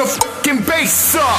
the fucking bass up.